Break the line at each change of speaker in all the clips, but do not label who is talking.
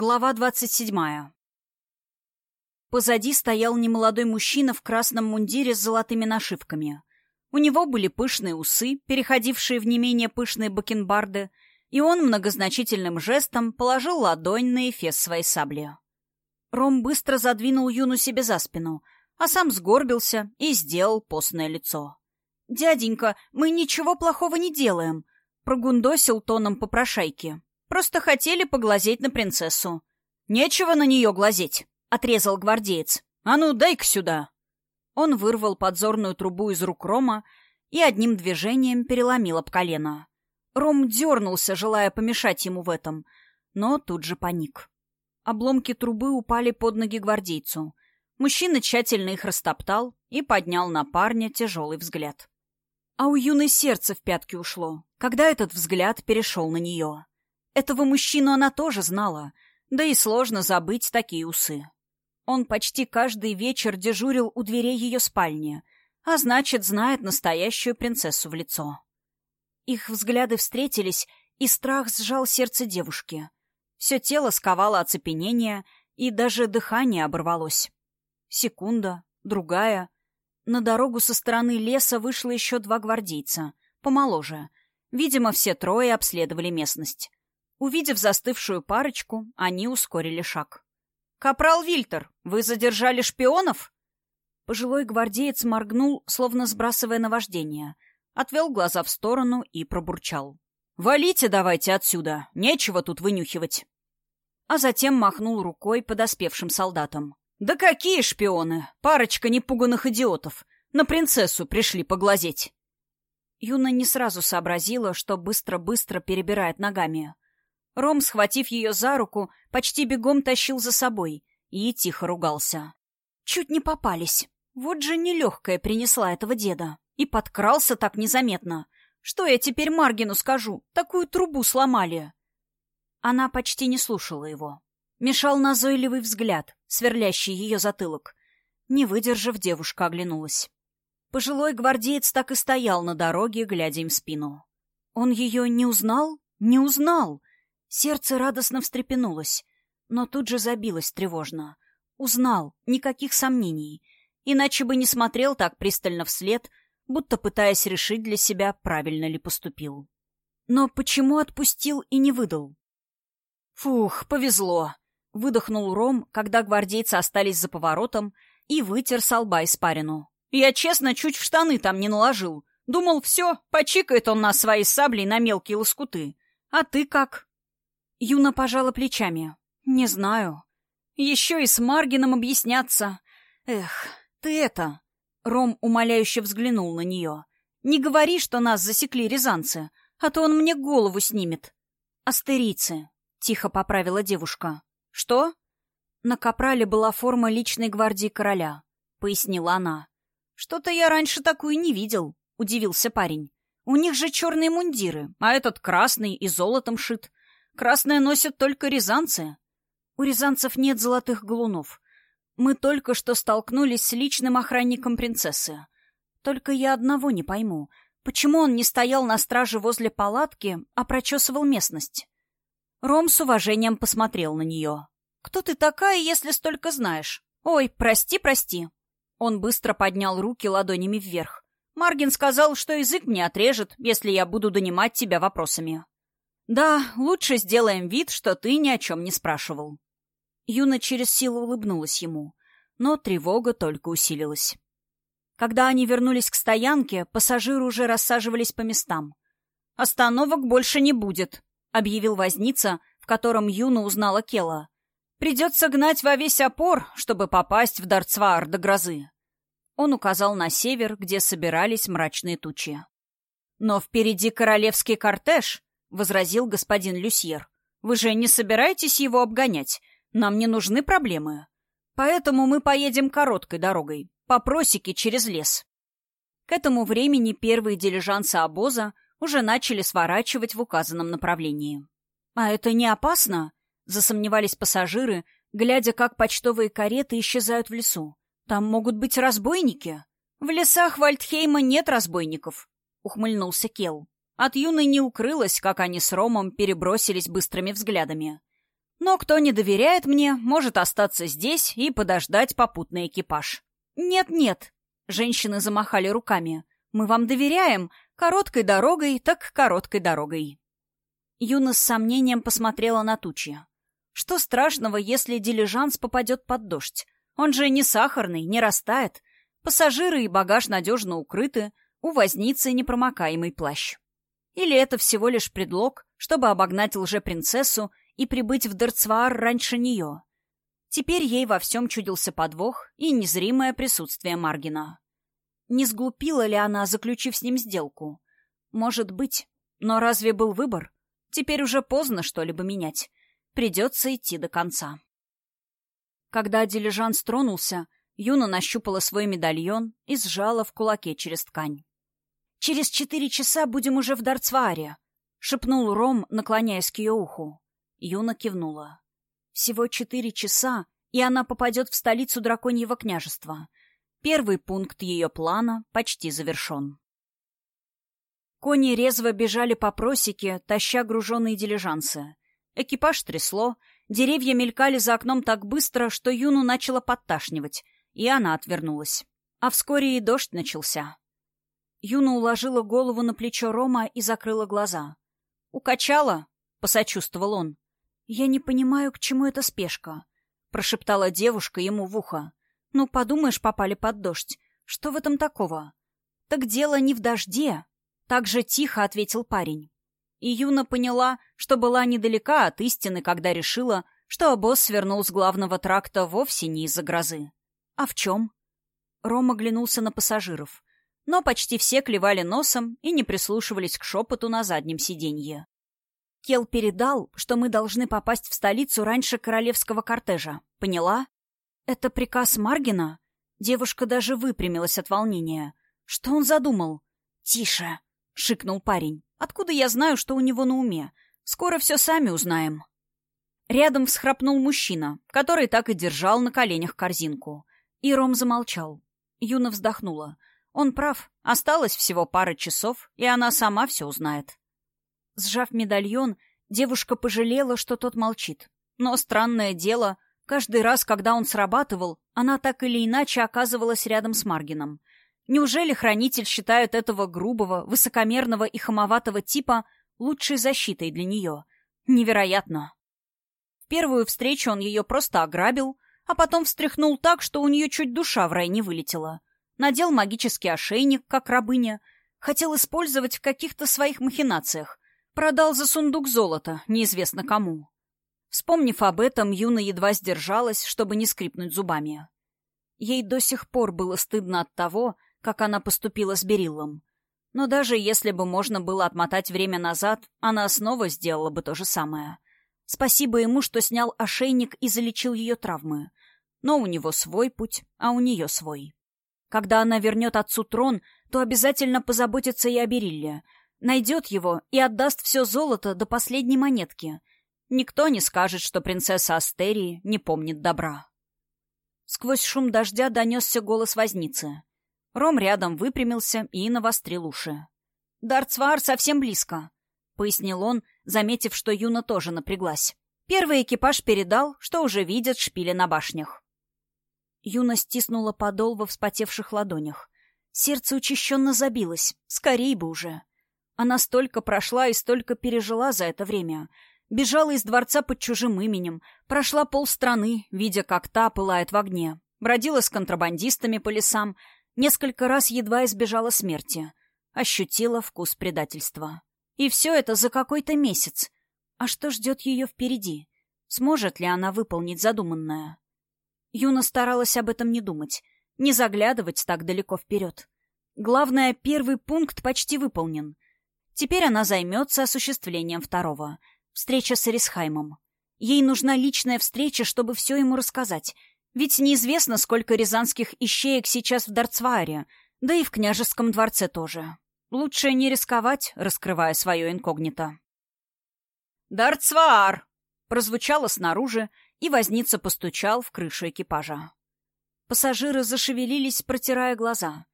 Глава двадцать седьмая. Позади стоял немолодой мужчина в красном мундире с золотыми нашивками. У него были пышные усы, переходившие в не менее пышные бакенбарды, и он многозначительным жестом положил ладонь на эфес своей сабли. Ром быстро задвинул Юну себе за спину, а сам сгорбился и сделал постное лицо. «Дяденька, мы ничего плохого не делаем», — прогундосил тоном попрошайки. «Просто хотели поглазеть на принцессу». «Нечего на нее глазеть», — отрезал гвардеец. «А ну, дай-ка сюда». Он вырвал подзорную трубу из рук Рома и одним движением переломил об колено. Ром дернулся, желая помешать ему в этом, но тут же паник. Обломки трубы упали под ноги гвардейцу. Мужчина тщательно их растоптал и поднял на парня тяжелый взгляд. А у юной сердце в пятки ушло, когда этот взгляд перешел на нее. Этого мужчину она тоже знала, да и сложно забыть такие усы. Он почти каждый вечер дежурил у дверей ее спальни, а значит, знает настоящую принцессу в лицо. Их взгляды встретились, и страх сжал сердце девушки. Все тело сковало оцепенение, и даже дыхание оборвалось. Секунда, другая. На дорогу со стороны леса вышло еще два гвардейца, помоложе. Видимо, все трое обследовали местность. Увидев застывшую парочку, они ускорили шаг. «Капрал Вильтер, вы задержали шпионов?» Пожилой гвардеец моргнул, словно сбрасывая наваждение — отвел глаза в сторону и пробурчал. «Валите давайте отсюда, нечего тут вынюхивать». А затем махнул рукой подоспевшим солдатам. «Да какие шпионы! Парочка непуганных идиотов! На принцессу пришли поглазеть!» Юна не сразу сообразила, что быстро-быстро перебирает ногами. Ром, схватив ее за руку, почти бегом тащил за собой и тихо ругался. Чуть не попались. Вот же нелегкая принесла этого деда. И подкрался так незаметно. Что я теперь Маргину скажу? Такую трубу сломали. Она почти не слушала его. Мешал назойливый взгляд, сверлящий ее затылок. Не выдержав, девушка оглянулась. Пожилой гвардеец так и стоял на дороге, глядя им в спину. Он ее не узнал? Не узнал! Сердце радостно встрепенулось, но тут же забилось тревожно. Узнал, никаких сомнений. Иначе бы не смотрел так пристально вслед, будто пытаясь решить для себя, правильно ли поступил. Но почему отпустил и не выдал? «Фух, повезло!» — выдохнул Ром, когда гвардейцы остались за поворотом, и вытер с лба испарину. «Я, честно, чуть в штаны там не наложил. Думал, все, почикает он нас своей саблей на мелкие лоскуты. А ты как?» Юна пожала плечами. «Не знаю. Еще и с Маргином объясняться. Эх, ты это...» Ром умоляюще взглянул на нее. «Не говори, что нас засекли рязанцы, а то он мне голову снимет». «Астерийцы», — тихо поправила девушка. «Что?» «На капрале была форма личной гвардии короля», — пояснила она. «Что-то я раньше такую не видел», — удивился парень. «У них же черные мундиры, а этот красный и золотом шит. Красное носят только рязанцы». «У рязанцев нет золотых галунов. Мы только что столкнулись с личным охранником принцессы. Только я одного не пойму. Почему он не стоял на страже возле палатки, а прочесывал местность? Ром с уважением посмотрел на нее. «Кто ты такая, если столько знаешь? Ой, прости, прости». Он быстро поднял руки ладонями вверх. Маргин сказал, что язык мне отрежет, если я буду донимать тебя вопросами. «Да, лучше сделаем вид, что ты ни о чем не спрашивал». Юна через силу улыбнулась ему, но тревога только усилилась. Когда они вернулись к стоянке, пассажиры уже рассаживались по местам. «Остановок больше не будет», — объявил возница, в котором Юна узнала Кела. «Придется гнать во весь опор, чтобы попасть в Дарцваар до грозы». Он указал на север, где собирались мрачные тучи. «Но впереди королевский кортеж», — возразил господин Люсьер. «Вы же не собираетесь его обгонять? Нам не нужны проблемы. Поэтому мы поедем короткой дорогой, по просеке через лес. К этому времени первые дилижансы обоза уже начали сворачивать в указанном направлении. «А это не опасно?» — засомневались пассажиры, глядя, как почтовые кареты исчезают в лесу. «Там могут быть разбойники?» «В лесах Вальдхейма нет разбойников», — ухмыльнулся Кел. От юной не укрылось, как они с Ромом перебросились быстрыми взглядами. Но кто не доверяет мне, может остаться здесь и подождать попутный экипаж. «Нет-нет», — женщины замахали руками, — «мы вам доверяем. Короткой дорогой, так короткой дорогой». Юна с сомнением посмотрела на тучи. Что страшного, если дилижанс попадет под дождь? Он же не сахарный, не растает. Пассажиры и багаж надежно укрыты, у возницы непромокаемый плащ. Или это всего лишь предлог, чтобы обогнать лжепринцессу и прибыть в Дерцваар раньше нее. Теперь ей во всем чудился подвох и незримое присутствие Маргина. Не сглупила ли она, заключив с ним сделку? Может быть. Но разве был выбор? Теперь уже поздно что-либо менять. Придется идти до конца. Когда дилижанс тронулся, Юна нащупала свой медальон и сжала в кулаке через ткань. «Через четыре часа будем уже в Дарцваре», — шепнул Ром, наклоняясь к ее уху. Юна кивнула. «Всего четыре часа, и она попадет в столицу драконьего княжества. Первый пункт ее плана почти завершен». Кони резво бежали по просеке, таща груженные дилижансы. Экипаж трясло, деревья мелькали за окном так быстро, что Юну начало подташнивать, и она отвернулась. А вскоре и дождь начался. Юна уложила голову на плечо Рома и закрыла глаза. «Укачала?» — посочувствовал он. «Я не понимаю, к чему эта спешка», — прошептала девушка ему в ухо. «Ну, подумаешь, попали под дождь. Что в этом такого?» «Так дело не в дожде», — так же тихо ответил парень. И Юна поняла, что была недалека от истины, когда решила, что обоз свернул с главного тракта вовсе не из-за грозы. «А в чем?» Рома оглянулся на пассажиров но почти все клевали носом и не прислушивались к шепоту на заднем сиденье. Кел передал, что мы должны попасть в столицу раньше королевского кортежа. Поняла? Это приказ Маргина? Девушка даже выпрямилась от волнения. Что он задумал? Тише, шикнул парень. Откуда я знаю, что у него на уме? Скоро все сами узнаем. Рядом всхрапнул мужчина, который так и держал на коленях корзинку. И Ром замолчал. Юна вздохнула. Он прав. Осталось всего пара часов, и она сама все узнает. Сжав медальон, девушка пожалела, что тот молчит. Но странное дело, каждый раз, когда он срабатывал, она так или иначе оказывалась рядом с Маргином. Неужели хранитель считает этого грубого, высокомерного и хамоватого типа лучшей защитой для нее? Невероятно. В первую встречу он ее просто ограбил, а потом встряхнул так, что у нее чуть душа в рай не вылетела надел магический ошейник, как рабыня, хотел использовать в каких-то своих махинациях, продал за сундук золота, неизвестно кому. Вспомнив об этом, Юна едва сдержалась, чтобы не скрипнуть зубами. Ей до сих пор было стыдно от того, как она поступила с Бериллом. Но даже если бы можно было отмотать время назад, она снова сделала бы то же самое. Спасибо ему, что снял ошейник и залечил ее травмы. Но у него свой путь, а у нее свой. Когда она вернет отцу трон, то обязательно позаботится и о Берилле. Найдет его и отдаст все золото до последней монетки. Никто не скажет, что принцесса Астерии не помнит добра. Сквозь шум дождя донесся голос возницы. Ром рядом выпрямился и навострил уши. «Дарцвар совсем близко», — пояснил он, заметив, что Юна тоже напряглась. Первый экипаж передал, что уже видят шпили на башнях. Юна стиснула подол во вспотевших ладонях. Сердце учащенно забилось. Скорей бы уже. Она столько прошла и столько пережила за это время. Бежала из дворца под чужим именем, прошла полстраны, видя, как та пылает в огне. Бродила с контрабандистами по лесам, несколько раз едва избежала смерти. Ощутила вкус предательства. И все это за какой-то месяц. А что ждет ее впереди? Сможет ли она выполнить задуманное? Юна старалась об этом не думать, не заглядывать так далеко вперед. Главное, первый пункт почти выполнен. Теперь она займется осуществлением второго. Встреча с Эрисхаймом. Ей нужна личная встреча, чтобы все ему рассказать. Ведь неизвестно, сколько рязанских ищеек сейчас в Дарцваре, да и в княжеском дворце тоже. Лучше не рисковать, раскрывая свое инкогнито. «Дарцвар!» прозвучало снаружи, и возница постучал в крышу экипажа. Пассажиры зашевелились, протирая глаза.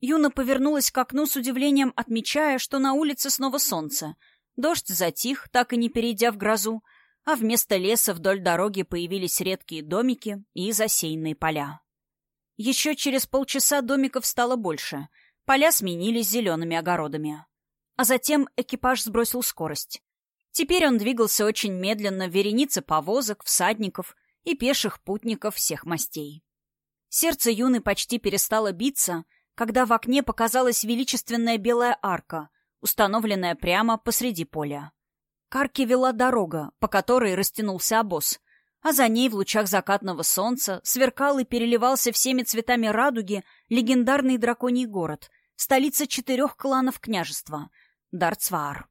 Юна повернулась к окну с удивлением, отмечая, что на улице снова солнце. Дождь затих, так и не перейдя в грозу, а вместо леса вдоль дороги появились редкие домики и засеянные поля. Еще через полчаса домиков стало больше, поля сменились зелеными огородами. А затем экипаж сбросил скорость. Теперь он двигался очень медленно в веренице повозок, всадников и пеших путников всех мастей. Сердце юны почти перестало биться, когда в окне показалась величественная белая арка, установленная прямо посреди поля. К арке вела дорога, по которой растянулся обоз, а за ней в лучах закатного солнца сверкал и переливался всеми цветами радуги легендарный драконий город, столица четырех кланов княжества — Дарцваар.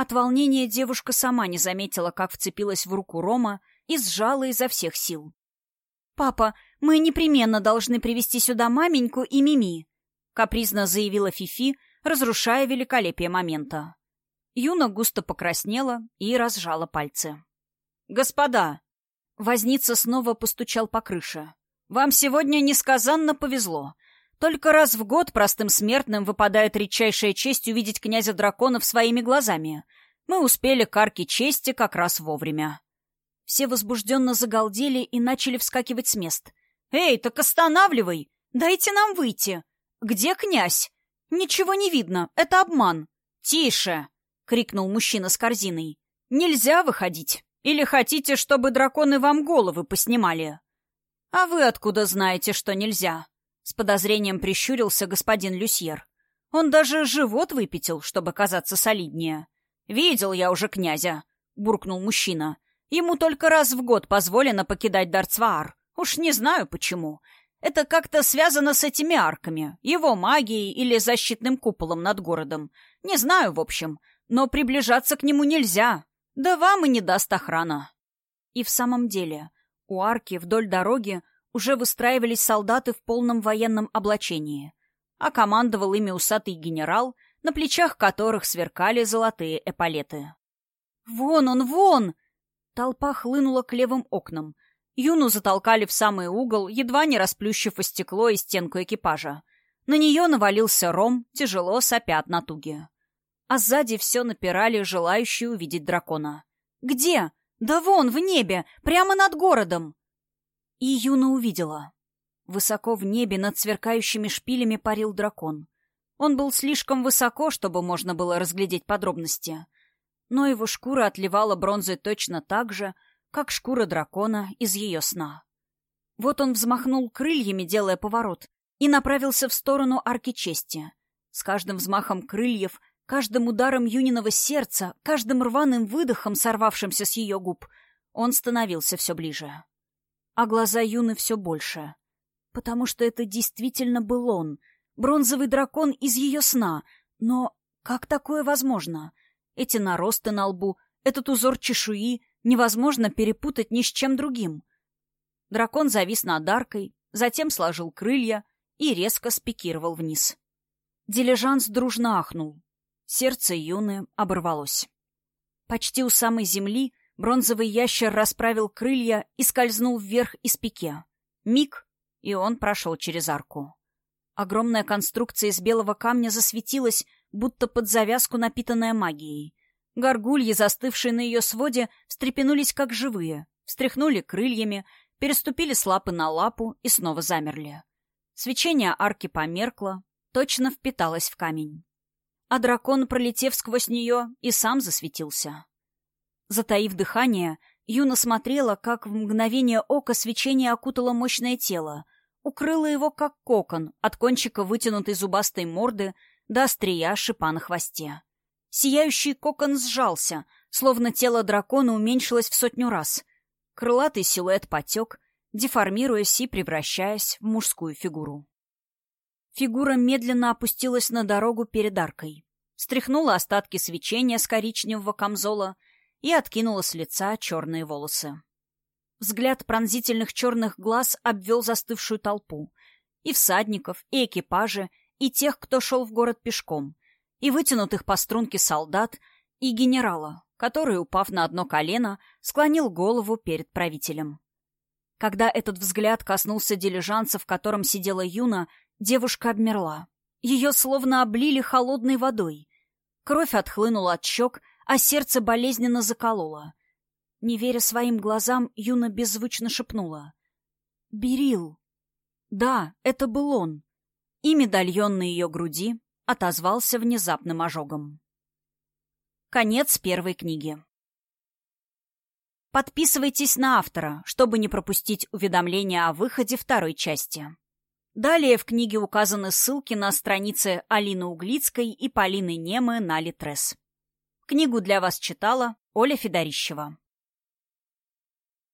От волнения девушка сама не заметила, как вцепилась в руку Рома и сжала изо всех сил. «Папа, мы непременно должны привести сюда маменьку и Мими», — капризно заявила Фифи, разрушая великолепие момента. Юна густо покраснела и разжала пальцы. «Господа!» Возница снова постучал по крыше. «Вам сегодня несказанно повезло. Только раз в год простым смертным выпадает редчайшая честь увидеть князя драконов своими глазами. Мы успели к арке чести как раз вовремя. Все возбужденно загалдели и начали вскакивать с мест. «Эй, так останавливай! Дайте нам выйти! Где князь? Ничего не видно, это обман!» «Тише!» — крикнул мужчина с корзиной. «Нельзя выходить! Или хотите, чтобы драконы вам головы поснимали?» «А вы откуда знаете, что нельзя?» С подозрением прищурился господин Люсьер. Он даже живот выпятил, чтобы казаться солиднее. «Видел я уже князя», — буркнул мужчина. «Ему только раз в год позволено покидать Дарцваар. Уж не знаю почему. Это как-то связано с этими арками, его магией или защитным куполом над городом. Не знаю, в общем. Но приближаться к нему нельзя. Да вам и не даст охрана». И в самом деле, у арки вдоль дороги уже выстраивались солдаты в полном военном облачении, а командовал ими усатый генерал, на плечах которых сверкали золотые эполеты. «Вон он, вон!» Толпа хлынула к левым окнам. Юну затолкали в самый угол, едва не расплющив о стекло и стенку экипажа. На нее навалился ром, тяжело сопя от натуги. А сзади все напирали желающие увидеть дракона. «Где? Да вон, в небе, прямо над городом!» И Юна увидела. Высоко в небе над сверкающими шпилями парил дракон. Он был слишком высоко, чтобы можно было разглядеть подробности. Но его шкура отливала бронзой точно так же, как шкура дракона из ее сна. Вот он взмахнул крыльями, делая поворот, и направился в сторону арки чести. С каждым взмахом крыльев, каждым ударом Юниного сердца, каждым рваным выдохом, сорвавшимся с ее губ, он становился все ближе а глаза Юны все больше. Потому что это действительно был он, бронзовый дракон из ее сна. Но как такое возможно? Эти наросты на лбу, этот узор чешуи невозможно перепутать ни с чем другим. Дракон завис над аркой, затем сложил крылья и резко спикировал вниз. Дилижанс дружно ахнул. Сердце Юны оборвалось. Почти у самой земли Бронзовый ящер расправил крылья и скользнул вверх из пике. Миг, и он прошел через арку. Огромная конструкция из белого камня засветилась, будто под завязку напитанная магией. Горгульи, застывшие на ее своде, встрепенулись как живые, встряхнули крыльями, переступили с лапы на лапу и снова замерли. Свечение арки померкло, точно впиталось в камень. А дракон, пролетев сквозь нее, и сам засветился. Затаив дыхание, Юна смотрела, как в мгновение ока свечение окутало мощное тело, укрыло его как кокон от кончика вытянутой зубастой морды до острия шипа на хвосте. Сияющий кокон сжался, словно тело дракона уменьшилось в сотню раз. Крылатый силуэт потек, деформируясь и превращаясь в мужскую фигуру. Фигура медленно опустилась на дорогу перед аркой. Стряхнула остатки свечения с коричневого камзола — и откинула с лица черные волосы. Взгляд пронзительных черных глаз обвел застывшую толпу. И всадников, и экипажи, и тех, кто шел в город пешком, и вытянутых по струнке солдат, и генерала, который, упав на одно колено, склонил голову перед правителем. Когда этот взгляд коснулся дилижанса, в котором сидела Юна, девушка обмерла. Ее словно облили холодной водой. Кровь отхлынула от щек, а сердце болезненно закололо. Не веря своим глазам, Юна беззвучно шепнула. «Берил!» Да, это был он. И медальон на ее груди отозвался внезапным ожогом. Конец первой книги. Подписывайтесь на автора, чтобы не пропустить уведомления о выходе второй части. Далее в книге указаны ссылки на страницы Алины Углицкой и Полины Немы на Литрес. Книгу для вас читала Оля Федорищева.